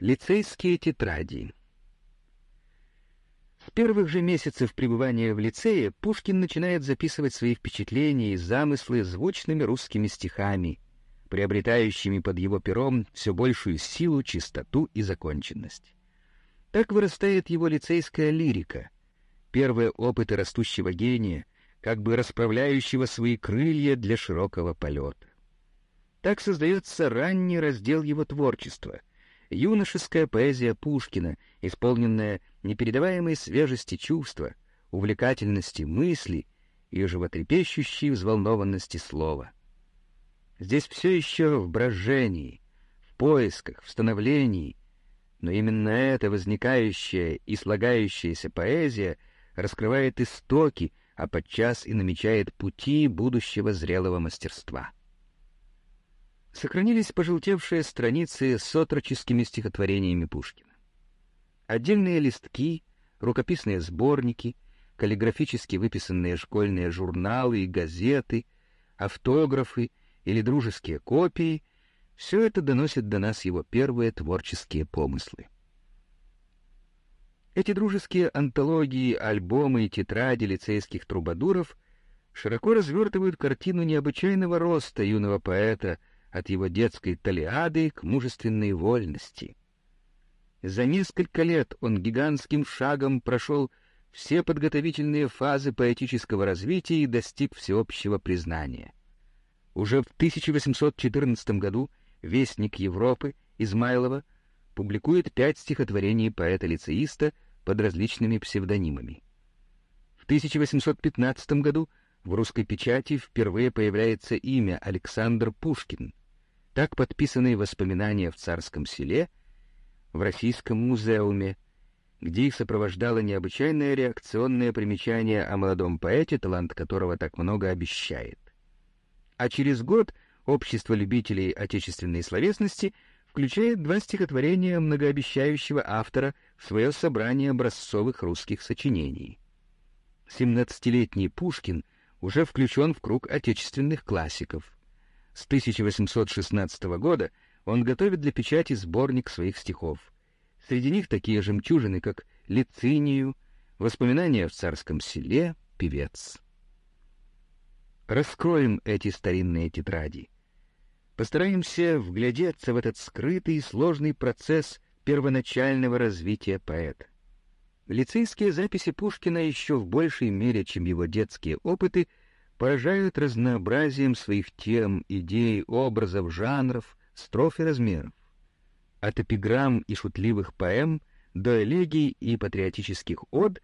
Лицейские тетради С первых же месяцев пребывания в лицее Пушкин начинает записывать свои впечатления и замыслы звучными русскими стихами, приобретающими под его пером все большую силу, чистоту и законченность. Так вырастает его лицейская лирика, первые опыты растущего гения, как бы расправляющего свои крылья для широкого полета. Так создается ранний раздел его творчества — юношеская поэзия Пушкина, исполненная непередаваемой свежести чувства, увлекательности мысли и животрепещущей взволнованности слова. Здесь все еще в брожении, в поисках, в становлении, но именно эта возникающая и слагающаяся поэзия раскрывает истоки, а подчас и намечает пути будущего зрелого мастерства. Сохранились пожелтевшие страницы с отроческими стихотворениями Пушкина. Отдельные листки, рукописные сборники, каллиграфически выписанные школьные журналы и газеты, автографы или дружеские копии — все это доносит до нас его первые творческие помыслы. Эти дружеские антологии, альбомы и тетради лицейских трубадуров широко развертывают картину необычайного роста юного поэта — от его детской талиады к мужественной вольности. За несколько лет он гигантским шагом прошел все подготовительные фазы поэтического развития и достиг всеобщего признания. Уже в 1814 году Вестник Европы Измайлова публикует пять стихотворений поэта-лицеиста под различными псевдонимами. В 1815 году в русской печати впервые появляется имя Александр Пушкин, так подписаны воспоминания в царском селе, в Российском музеуме, где их сопровождало необычайное реакционное примечание о молодом поэте, талант которого так много обещает. А через год Общество любителей отечественной словесности включает два стихотворения многообещающего автора в свое собрание образцовых русских сочинений. Семнадцатилетний Пушкин уже включен в круг отечественных классиков — с 1816 года он готовит для печати сборник своих стихов. Среди них такие жемчужины, как «Лицинию», «Воспоминания в царском селе», «Певец». Раскроем эти старинные тетради. Постараемся вглядеться в этот скрытый и сложный процесс первоначального развития поэта. Лицейские записи Пушкина еще в большей мере, чем его детские опыты — поражают разнообразием своих тем, идей, образов, жанров, строф и размеров. От эпиграмм и шутливых поэм до элегий и патриотических од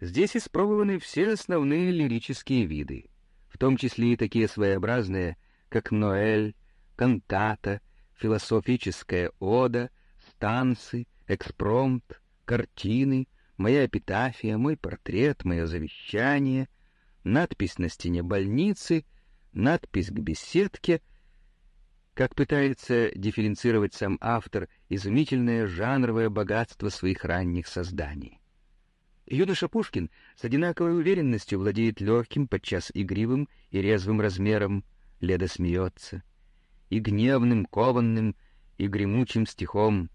здесь испробованы все основные лирические виды, в том числе и такие своеобразные, как Ноэль, кантата, философическая ода, станцы, экспромт, картины, моя эпитафия, мой портрет, мое завещание — надпись на стене больницы, надпись к беседке. Как пытается дифференцировать сам автор изумительное жанровое богатство своих ранних созданий. Юноша Пушкин с одинаковой уверенностью владеет легким, подчас игривым и резвым размером, Леда смеется, и гневным, кованным и гремучим стихом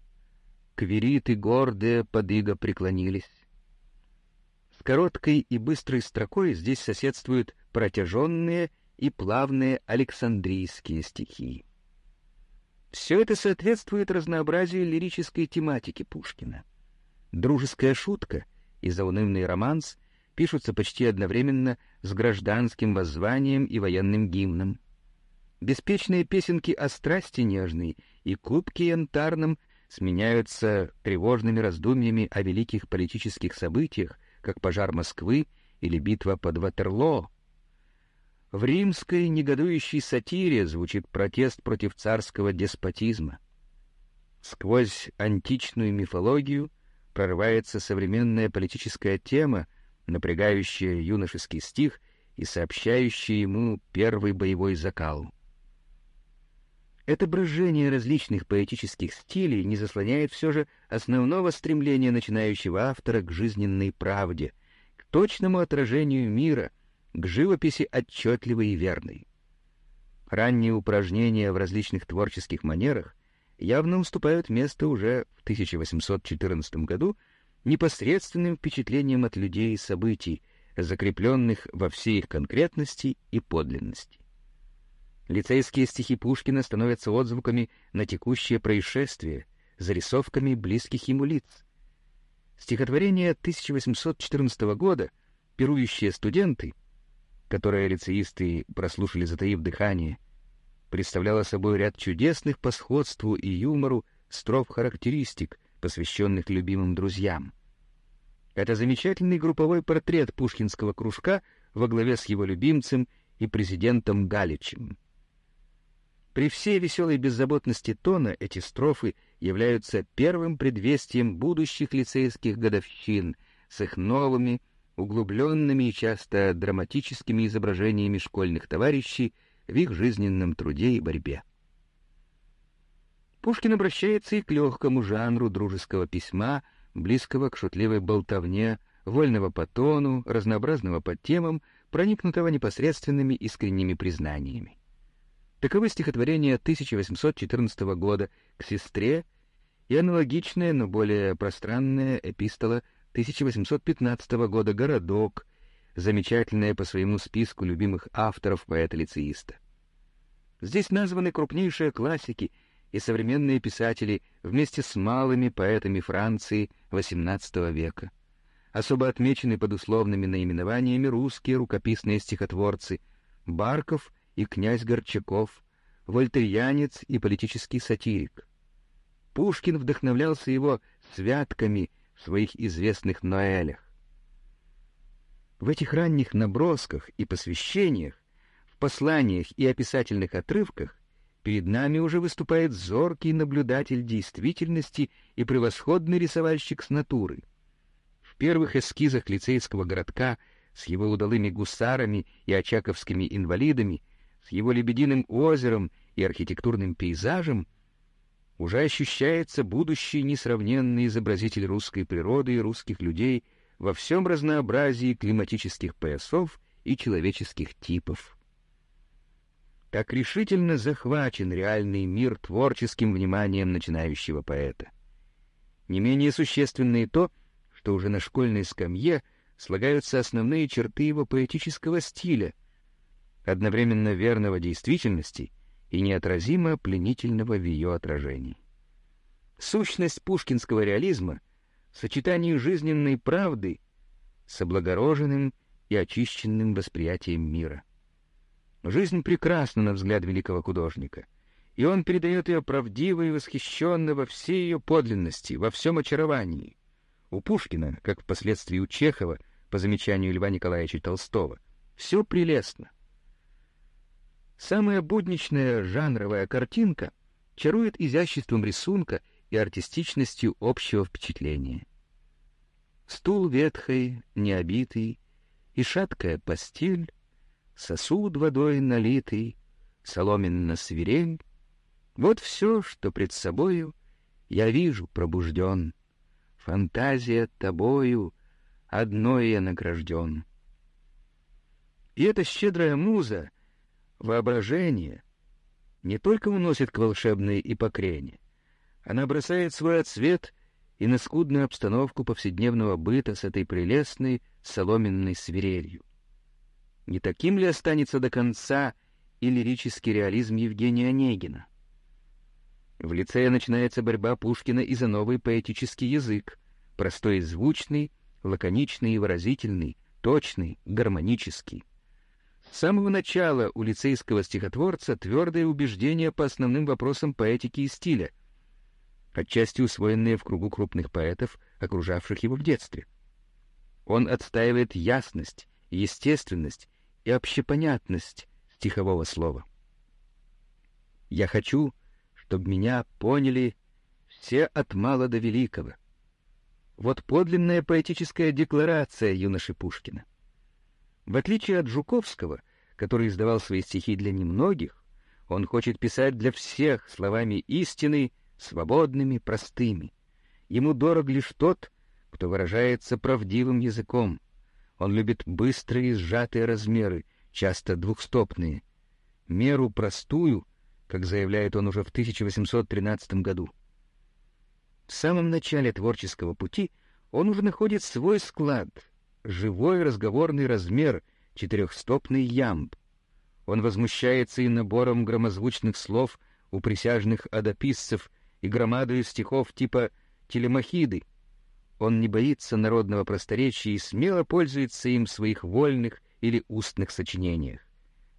«Квериты гордые под иго преклонились» короткой и быстрой строкой здесь соседствуют протяженные и плавные александрийские стихи. Все это соответствует разнообразию лирической тематики Пушкина. Дружеская шутка и заунывный романс пишутся почти одновременно с гражданским воззванием и военным гимном. Беспечные песенки о страсти нежной и кубке янтарном сменяются тревожными раздумьями о великих политических событиях, как пожар Москвы или битва под Ватерлоо. В римской негодующей сатире звучит протест против царского деспотизма. Сквозь античную мифологию прорывается современная политическая тема, напрягающая юношеский стих и сообщающая ему первый боевой закал. Это брожение различных поэтических стилей не заслоняет все же основного стремления начинающего автора к жизненной правде, к точному отражению мира, к живописи отчетливой и верной. Ранние упражнения в различных творческих манерах явно уступают место уже в 1814 году непосредственным впечатлениям от людей и событий, закрепленных во всей их конкретности и подлинности. Лицейские стихи Пушкина становятся отзвуками на текущее происшествие, зарисовками близких ему лиц. Стихотворение 1814 года «Пирующие студенты», которое лицеисты прослушали затаив дыхание, представляло собой ряд чудесных по сходству и юмору строф характеристик, посвященных любимым друзьям. Это замечательный групповой портрет пушкинского кружка во главе с его любимцем и президентом Галичем. При всей веселой беззаботности тона эти строфы являются первым предвестием будущих лицейских годовщин с их новыми, углубленными и часто драматическими изображениями школьных товарищей в их жизненном труде и борьбе. Пушкин обращается и к легкому жанру дружеского письма, близкого к шутливой болтовне, вольного по тону, разнообразного по темам, проникнутого непосредственными искренними признаниями. Таковы стихотворение 1814 года к сестре и аналогичная, но более пространная эпистола 1815 года «Городок», замечательная по своему списку любимых авторов поэта-лицеиста. Здесь названы крупнейшие классики и современные писатели вместе с малыми поэтами Франции XVIII века. Особо отмечены под условными наименованиями русские рукописные стихотворцы Барков и князь Горчаков, вольтерьянец и политический сатирик. Пушкин вдохновлялся его святками в своих известных Ноэлях. В этих ранних набросках и посвящениях, в посланиях и описательных отрывках перед нами уже выступает зоркий наблюдатель действительности и превосходный рисовальщик с натуры. В первых эскизах лицейского городка с его удалыми гусарами и очаковскими инвалидами, с его лебединым озером и архитектурным пейзажем уже ощущается будущий несравненный изобразитель русской природы и русских людей — во всем разнообразии климатических поясов и человеческих типов. Так решительно захвачен реальный мир творческим вниманием начинающего поэта. Не менее существенно и то, что уже на школьной скамье слагаются основные черты его поэтического стиля, одновременно верного действительности и неотразимо пленительного в ее отражении. Сущность пушкинского реализма — сочетании жизненной правды с облагороженным и очищенным восприятием мира. Жизнь прекрасна на взгляд великого художника, и он передает ее правдиво и восхищенно во всей ее подлинности, во всем очаровании. У Пушкина, как впоследствии у Чехова, по замечанию Льва Николаевича Толстого, все прелестно. Самая будничная жанровая картинка чарует изяществом рисунка и артистичностью общего впечатления. Стул ветхий, необитый, и шаткая постель, сосуд водой налитый, соломенна свирель — вот все, что пред собою я вижу пробужден. Фантазия тобою одной я награжден. И эта щедрая муза, воображение, не только уносит к волшебной ипокрене, она бросает свой отсвет и на скудную обстановку повседневного быта с этой прелестной соломенной свирелью. Не таким ли останется до конца и лирический реализм Евгения Онегина? В лицее начинается борьба Пушкина и за новый поэтический язык, простой и звучный, лаконичный и выразительный, точный, гармонический. С самого начала у лицейского стихотворца твердое убеждение по основным вопросам поэтики и стиля — отчасти усвоенные в кругу крупных поэтов, окружавших его в детстве. Он отстаивает ясность, естественность и общепонятность стихового слова. «Я хочу, чтобы меня поняли все от мала до великого». Вот подлинная поэтическая декларация юноши Пушкина. В отличие от Жуковского, который издавал свои стихи для немногих, он хочет писать для всех словами истины свободными, простыми. Ему дорог лишь тот, кто выражается правдивым языком. Он любит быстрые сжатые размеры, часто двухстопные. Меру простую как заявляет он уже в 1813 году. В самом начале творческого пути он уже находит свой склад, живой разговорный размер, четырехстопный ямб. Он возмущается и набором громозвучных слов у присяжных адописцев и громадой стихов типа «Телемахиды». Он не боится народного просторечия и смело пользуется им в своих вольных или устных сочинениях.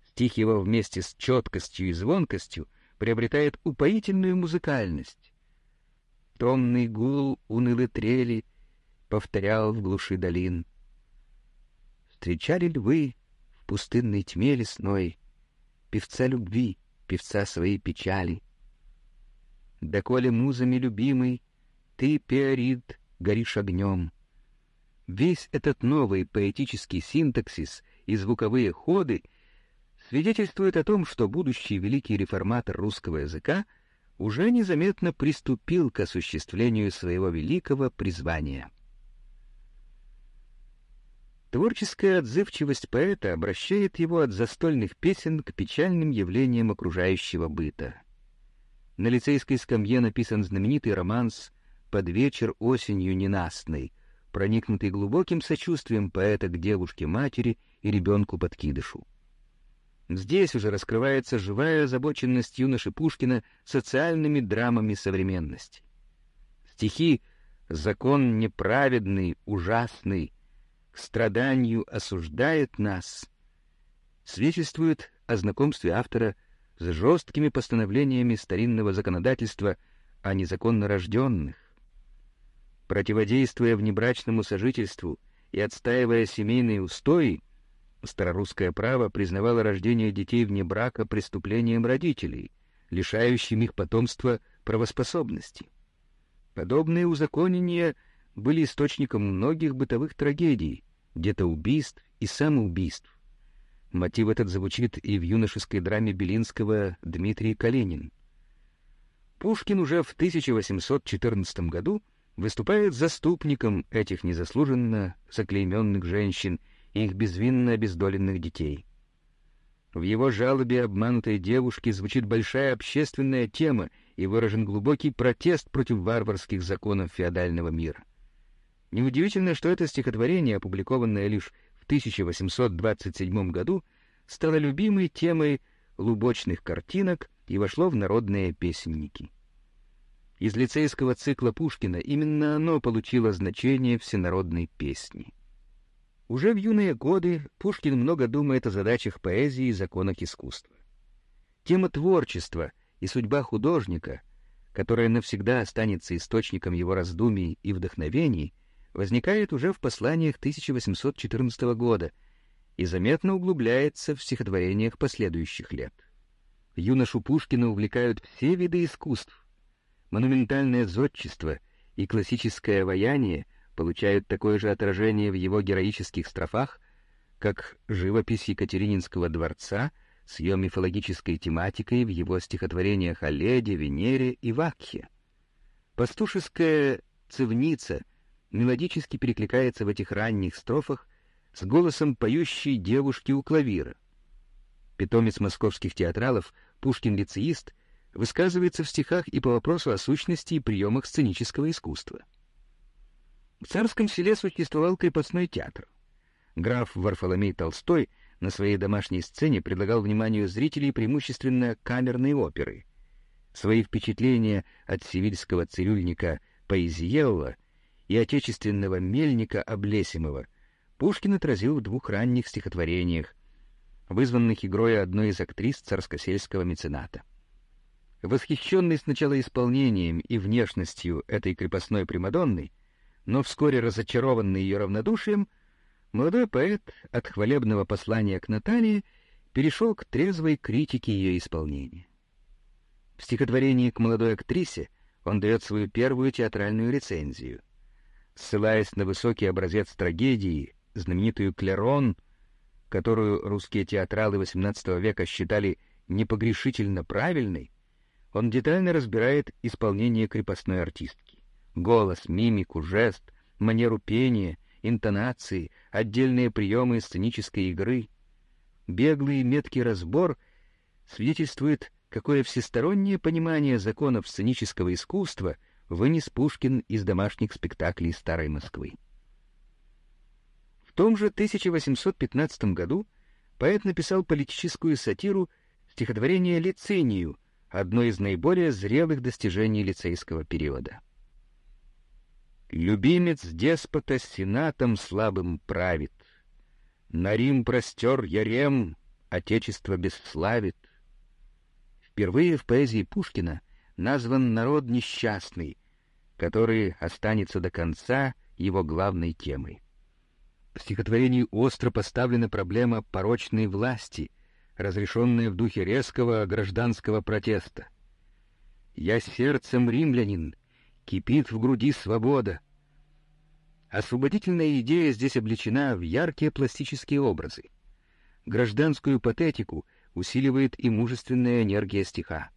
Стих его вместе с четкостью и звонкостью приобретает упоительную музыкальность. Томный гул унылой трели повторял в глуши долин. Встречали ли вы в пустынной тьме лесной певца любви, певца своей печали? Доколе музами любимый, ты, Пеорид, горишь огнем. Весь этот новый поэтический синтаксис и звуковые ходы — свидетельствует о том, что будущий великий реформатор русского языка уже незаметно приступил к осуществлению своего великого призвания. Творческая отзывчивость поэта обращает его от застольных песен к печальным явлениям окружающего быта. На лицейской скамье написан знаменитый романс «Под вечер осенью ненастной», проникнутый глубоким сочувствием поэта к девушке-матери и ребенку-подкидышу. Здесь уже раскрывается живая озабоченность юноши Пушкина социальными драмами современности. Стихи «Закон неправедный, ужасный, к страданию осуждает нас» свидетельствуют о знакомстве автора с жесткими постановлениями старинного законодательства о незаконно рожденных. Противодействуя внебрачному сожительству и отстаивая семейные устои, Старорусское право признавало рождение детей вне брака преступлением родителей, лишающим их потомства правоспособности. Подобные узаконения были источником многих бытовых трагедий, где-то убийств и самоубийств. Мотив этот звучит и в юношеской драме Белинского «Дмитрий Калинин». Пушкин уже в 1814 году выступает заступником этих незаслуженно заклейменных женщин – их безвинно обездоленных детей. В его жалобе обманутой девушки звучит большая общественная тема и выражен глубокий протест против варварских законов феодального мира. Неудивительно, что это стихотворение, опубликованное лишь в 1827 году, стало любимой темой лубочных картинок и вошло в народные песенники. Из лицейского цикла Пушкина именно оно получило значение всенародной песни. Уже в юные годы Пушкин много думает о задачах поэзии и законах искусства. Тема творчества и судьба художника, которая навсегда останется источником его раздумий и вдохновений, возникает уже в посланиях 1814 года и заметно углубляется в стихотворениях последующих лет. Юношу Пушкина увлекают все виды искусств. Монументальное зодчество и классическое ваяние — получают такое же отражение в его героических строфах, как живопись Екатерининского дворца с ее мифологической тематикой в его стихотворениях о Леде, Венере и Вакхе. Пастушеская цивница мелодически перекликается в этих ранних строфах с голосом поющей девушки у клавира. Питомец московских театралов, Пушкин-лицеист, высказывается в стихах и по вопросу о сущности и приемах сценического искусства. В царском селе существовал крепостной театр. Граф Варфоломей Толстой на своей домашней сцене предлагал вниманию зрителей преимущественно камерные оперы. Свои впечатления от сивильского цирюльника Паизиелла и отечественного мельника Облесимова Пушкин отразил в двух ранних стихотворениях, вызванных игрой одной из актрис царскосельского мецената. Восхищенный сначала исполнением и внешностью этой крепостной Примадонны, но вскоре разочарованный ее равнодушием, молодой поэт от хвалебного послания к Наталье перешел к трезвой критике ее исполнения. В стихотворении к молодой актрисе он дает свою первую театральную рецензию. Ссылаясь на высокий образец трагедии, знаменитую «Клерон», которую русские театралы XVIII века считали непогрешительно правильной, он детально разбирает исполнение крепостной артистки голос, мимику, жест, манеру пения, интонации, отдельные приемы сценической игры. Беглый меткий разбор свидетельствует, какое всестороннее понимание законов сценического искусства вынес Пушкин из домашних спектаклей Старой Москвы. В том же 1815 году поэт написал политическую сатиру стихотворение «Лицинию», одно из наиболее зрелых достижений лицейского периода. Любимец деспота сенатом слабым правит. На Рим простер ярем, отечество бесславит. Впервые в поэзии Пушкина назван народ несчастный, который останется до конца его главной темой. В стихотворении остро поставлена проблема порочной власти, разрешенная в духе резкого гражданского протеста. «Я сердцем римлянин, кипит в груди свобода. Освободительная идея здесь облечена в яркие пластические образы. Гражданскую патетику усиливает и мужественная энергия стиха.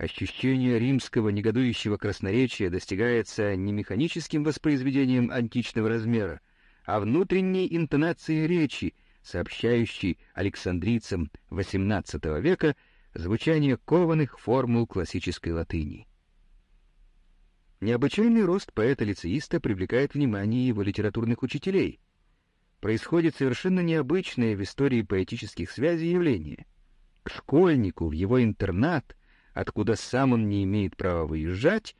Ощущение римского негодующего красноречия достигается не механическим воспроизведением античного размера, а внутренней интонацией речи, сообщающей александрийцам XVIII века звучание кованых формул классической латыни. Необычайный рост поэта-лицеиста привлекает внимание его литературных учителей. Происходит совершенно необычное в истории поэтических связей явление. К школьнику в его интернат, откуда сам он не имеет права выезжать,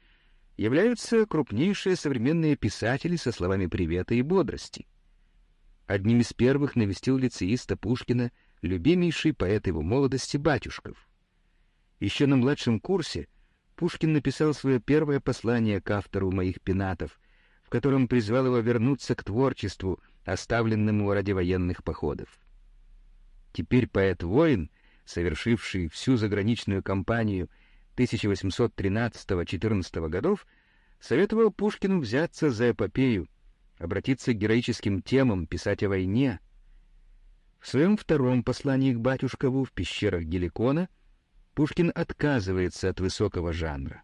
являются крупнейшие современные писатели со словами привета и бодрости. Одним из первых навестил лицеиста Пушкина любимейший поэт его молодости Батюшков. Еще на младшем курсе — Пушкин написал свое первое послание к автору моих пенатов, в котором призвал его вернуться к творчеству, оставленному ради военных походов. Теперь поэт-воин, совершивший всю заграничную кампанию 1813-14 годов, советовал Пушкину взяться за эпопею, обратиться к героическим темам, писать о войне. В своем втором послании к батюшкову в пещерах Геликона — Пушкин отказывается от высокого жанра.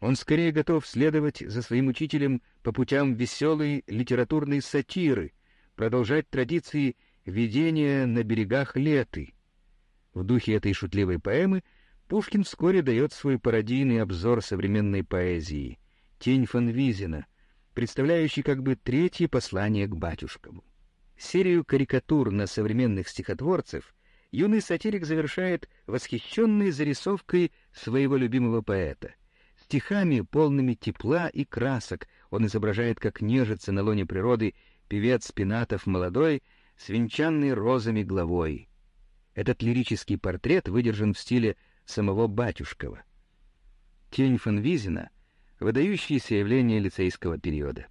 Он скорее готов следовать за своим учителем по путям веселой литературной сатиры, продолжать традиции видения на берегах Леты. В духе этой шутливой поэмы Пушкин вскоре дает свой пародийный обзор современной поэзии «Тень фон Визина», представляющий как бы третье послание к батюшкам. Серию карикатур на современных стихотворцев юный сатирик завершает восхищенной зарисовкой своего любимого поэта. Стихами, полными тепла и красок, он изображает, как нежится на лоне природы певец Пинатов молодой, с венчанной розами головой. Этот лирический портрет выдержан в стиле самого Батюшкова. Тень фон Визина — выдающееся явление лицейского периода.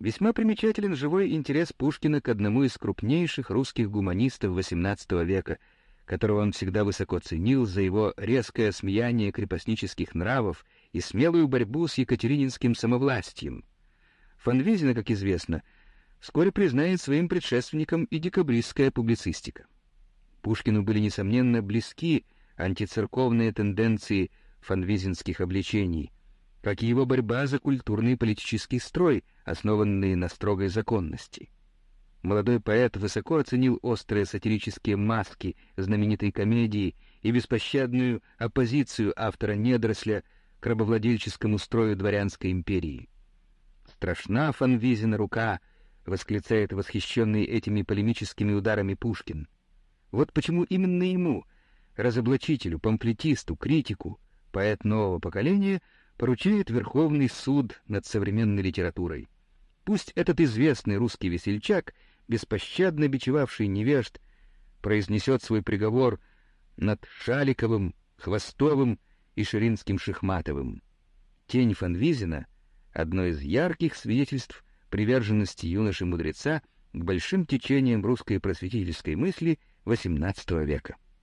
Весьма примечателен живой интерес Пушкина к одному из крупнейших русских гуманистов XVIII века, которого он всегда высоко ценил за его резкое смеяние крепостнических нравов и смелую борьбу с екатерининским самовластием. Фанвизина, как известно, вскоре признает своим предшественником и декабристская публицистика. Пушкину были, несомненно, близки антицерковные тенденции фанвизинских обличений, как и его борьба за культурный политический строй, основанный на строгой законности. Молодой поэт высоко оценил острые сатирические маски знаменитой комедии и беспощадную оппозицию автора «Недоросля» к рабовладельческому строю дворянской империи. «Страшна Фанвизина рука!» — восклицает восхищенный этими полемическими ударами Пушкин. Вот почему именно ему, разоблачителю, памфлетисту, критику, поэт нового поколения, поручает Верховный суд над современной литературой. Пусть этот известный русский весельчак — беспощадно бичевавший невежд, произнесет свой приговор над Шаликовым, Хвостовым и Ширинским Шихматовым. Тень Фанвизина — одно из ярких свидетельств приверженности юноши-мудреца к большим течениям русской просветительской мысли XVIII века.